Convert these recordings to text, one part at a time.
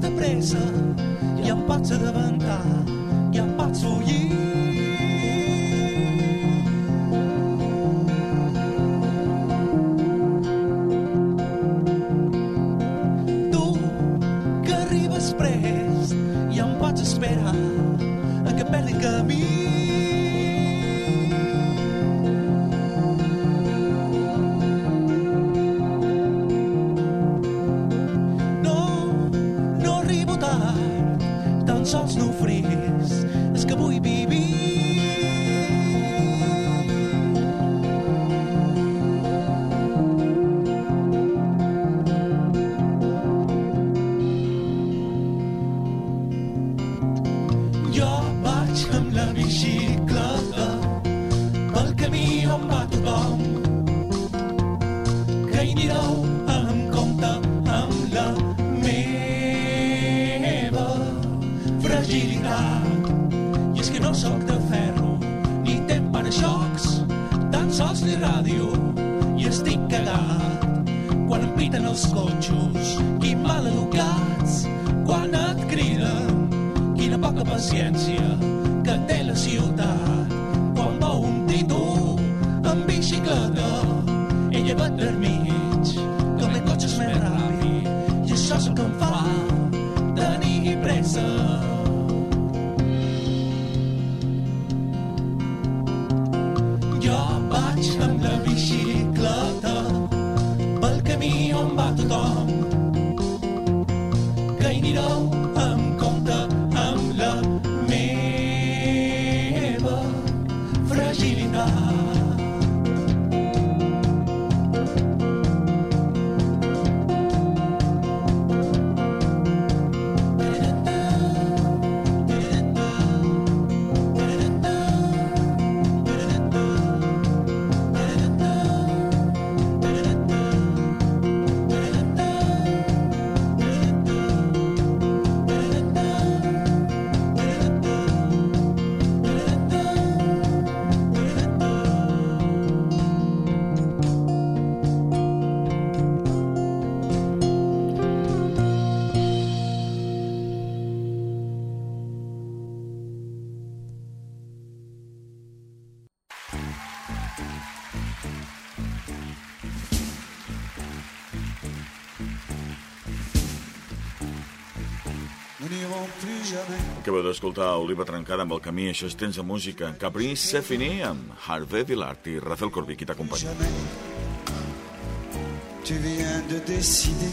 de pressa i em pots adavantar tothom que hi anireu Acabeu d'escoltar Oliva Trencada amb el camí, això és temps de música. Capri se fini amb Harvey Villard i Rafael Corbí, qui t'acompanya. Tu viens de décider.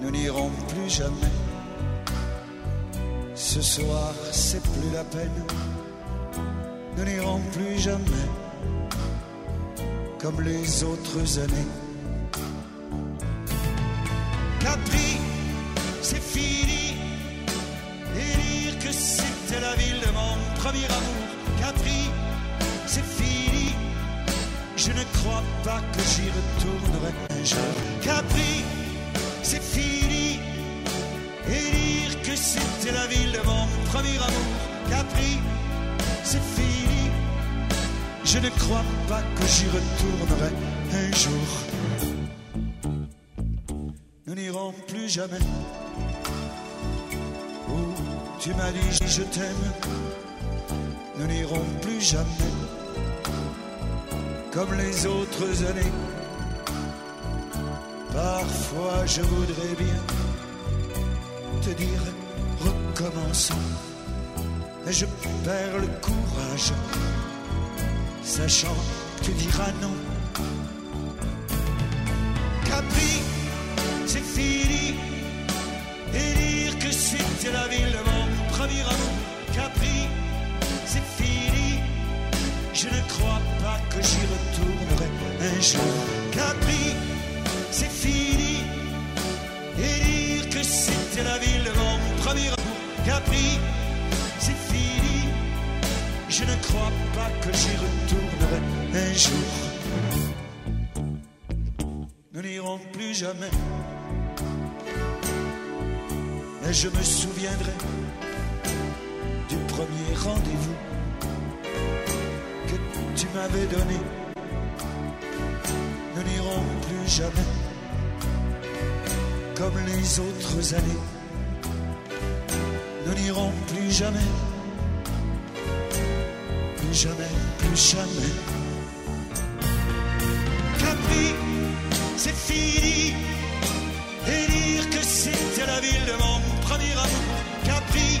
Nous n'irons plus jamais. Ce soir, c'est plus la peine. Nous n'irons plus jamais. Comme les autres années. Je ne crois pas que j'y retournerai un jour. Capri, c'est fini. Et dire que c'était la ville de mon premier amour. Capri, c'est fini. Je ne crois pas que j'y retournerai un jour. Nous n'irons plus jamais. Où tu m'as dit je t'aime. Nous n'irons plus jamais comme les autres années. Parfois je voudrais bien te dire recommençons, mais je perds le courage, sachant que tu diras non. Capri, c'est fini, et dire que c'était la ville de mon premier amour. Capri. Je ne crois pas que j'y retournerai un jour. Capri, c'est fini. Et dire que c'était la ville de mon premier amour. Capri, c'est fini. Je ne crois pas que j'y retournerai un jour. Nous n'irons plus jamais. Mais je me souviendrai du premier rendez-vous donné. Nous n'irons plus jamais comme les autres années ne n'iront plus jamais, plus jamais, plus jamais. Capri, c'est fini, et dire que c'était la ville de mon premier amour. Capri,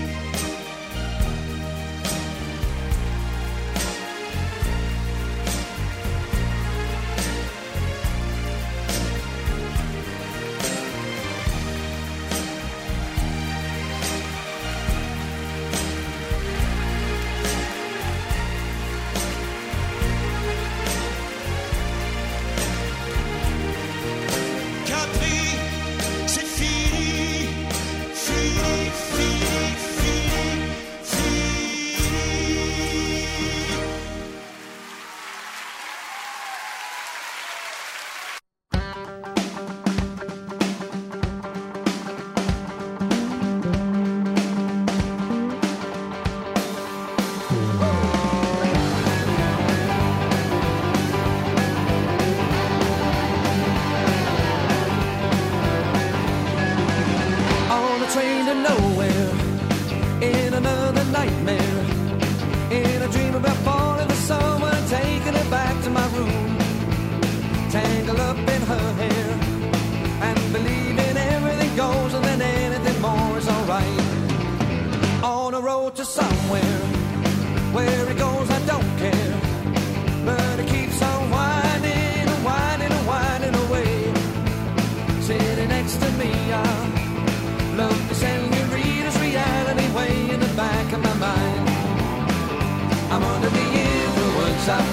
I'll be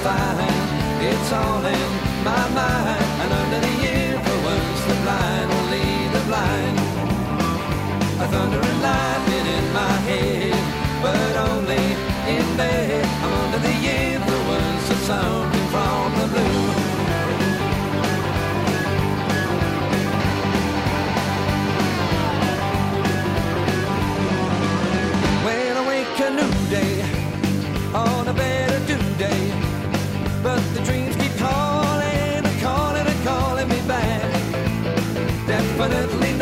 find it's all in my mind. And under the influence, the blind will lead the blind. A thunder and lightning in my head, but only in bed. I'm under the influence of something from the blue. when I wake a new day on a better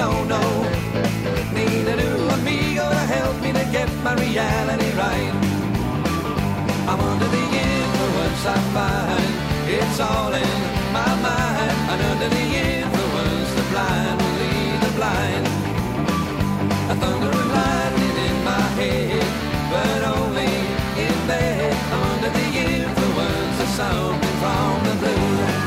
No, no. Need a new amigo to help me to get my reality right. I'm under the influence I find it's all in my mind. And under the influence, the blind will lead the blind. A thunder and lightning in my head, but only in bed. I'm under the influence of something from the blue.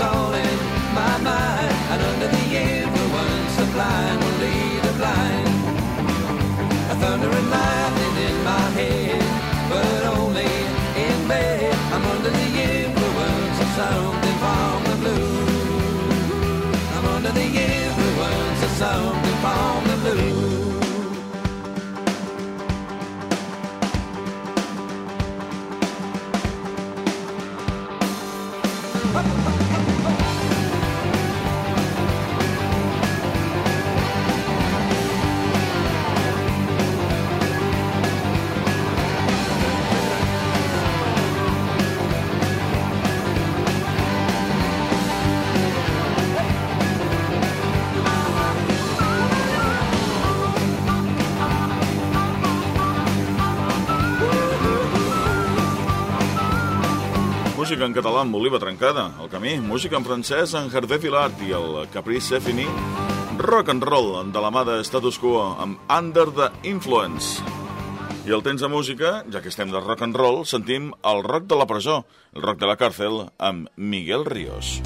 All in my mind. And under the influence, the blind will lead the blind. A thunder and lightning in my head, but only in bed. I'm under the influence of something from the blue. I'm under the influence of something música en català amb Oliva Trencada, El Camí, música en francès en Hervé Villard i el Caprice Fini, rock and roll de la mà de Status Quo amb Under the Influence. I el temps de música, ja que estem de rock and roll, sentim el rock de la presó, el rock de la càrcel, amb Miguel Ríos.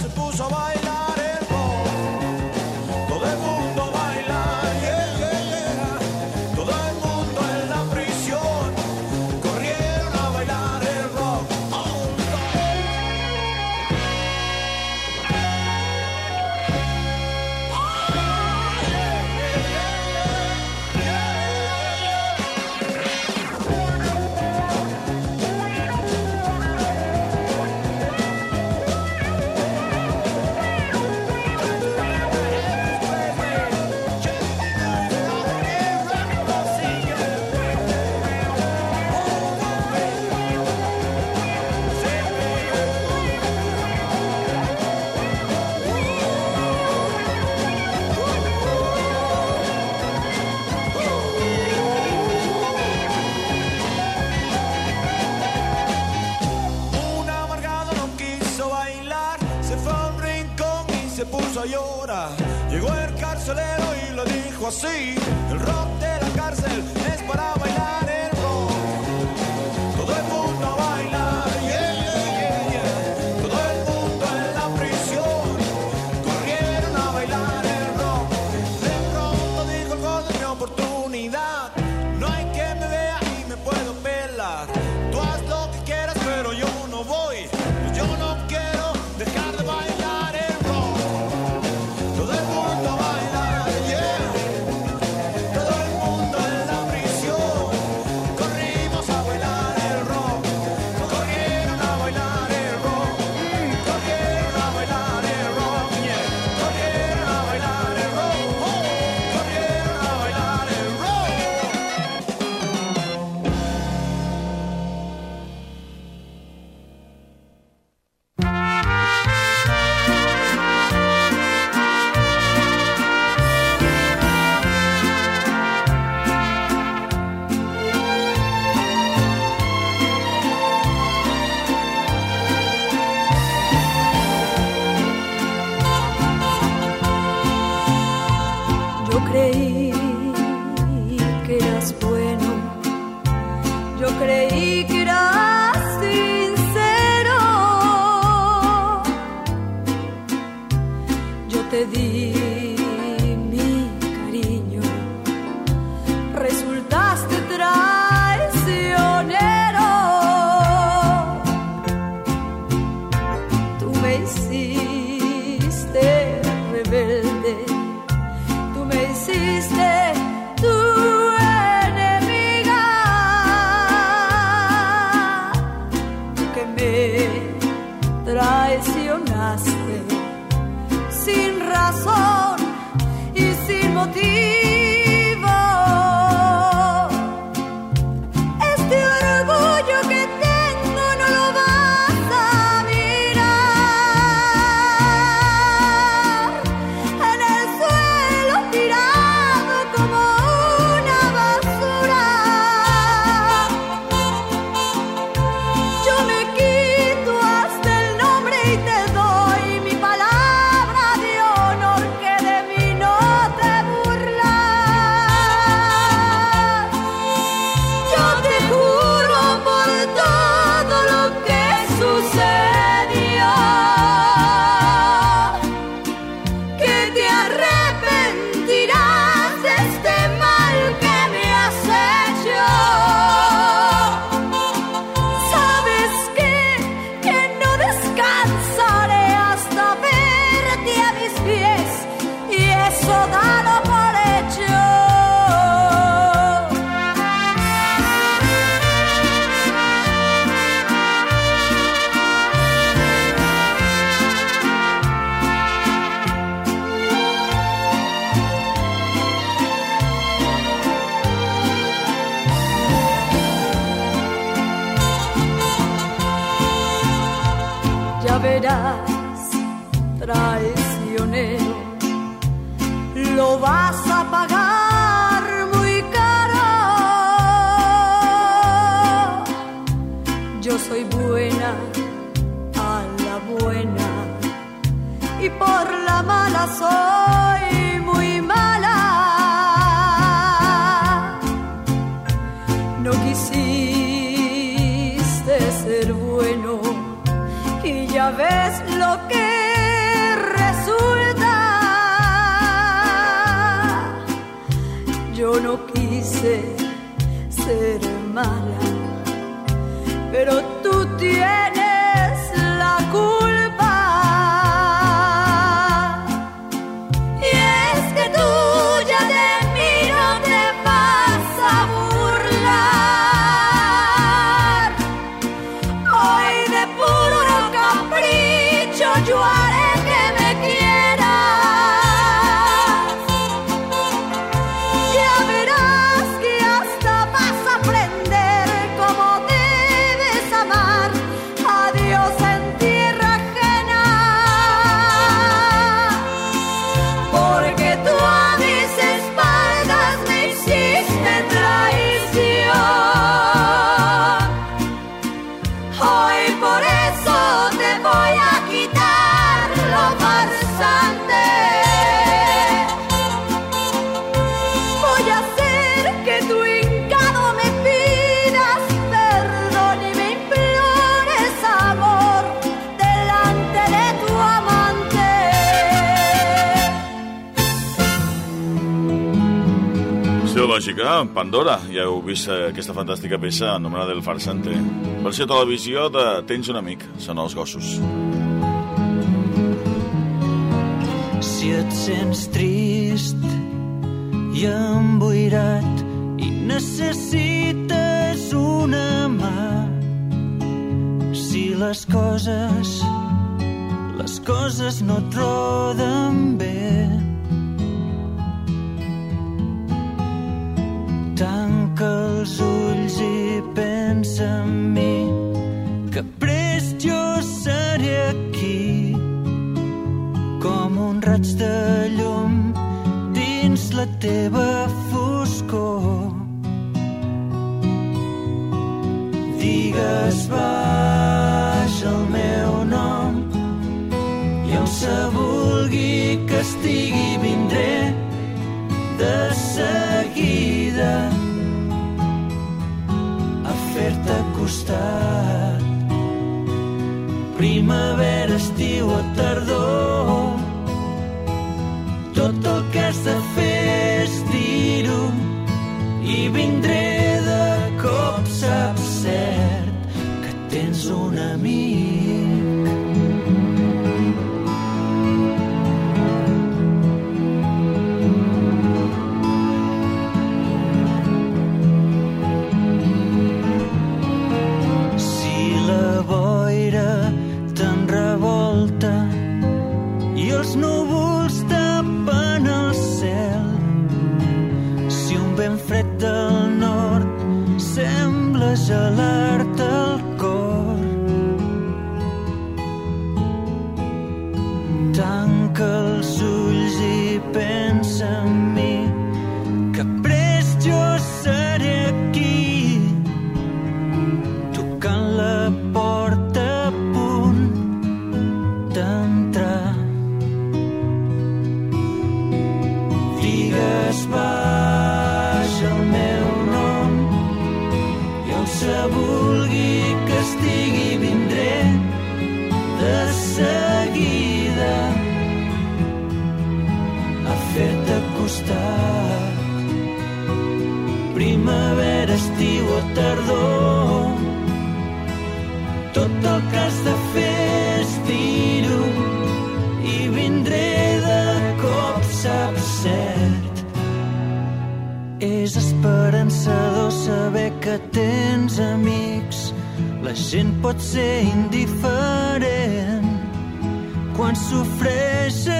se puso a bailar. llegó el carcelero y lo dijo así, el rock de la cárcel es para bailar. Verás, traicionero, lo vas a pagar 对 Lògica, Pandora. Ja heu vist eh, aquesta fantàstica peça anomenada El Farsante. Versió televisió de Tens un amic, són els gossos. Si et sents trist i emboirat i necessites una mà, si les coses, les coses no et roden bé, tanca els ulls i pensa en mi, que prest jo seré aquí com un raig de llum dins la teva foscor. Digues baix els núvols tapen el cel, si un vent fred del nord sembla gelar-te tardor tot el que has de fer és dir-ho i vindré de cop, saps. És esperançador saber que tens amics. La gent pot ser indiferent. Quan sofreixes,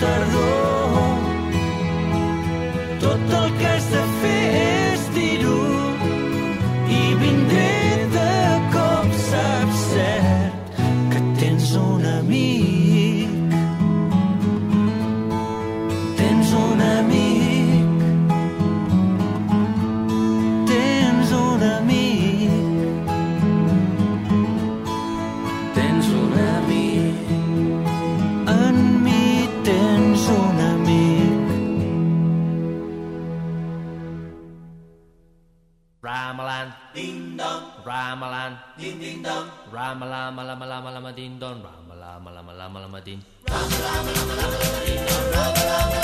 tardor. Tot el que ding ding dong ram lama lama lama lam ding dong ram lama lama lama lam ding ram lama lama lama lam ding dong ram lam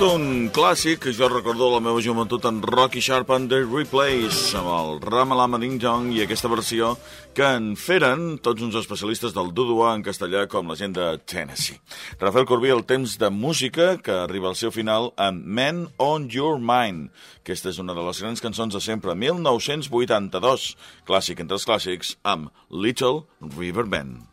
Tot un clàssic que jo recordo de la meva joventut en Rocky Sharp and the Replays amb el Ramalama Ding Dong i aquesta versió que en feren tots uns especialistes del Dudua en castellà com la gent de Tennessee. Rafael Corbí, el temps de música que arriba al seu final amb Man on Your Mind. Aquesta és una de les grans cançons de sempre, 1982, clàssic entre els clàssics, amb Little River Band.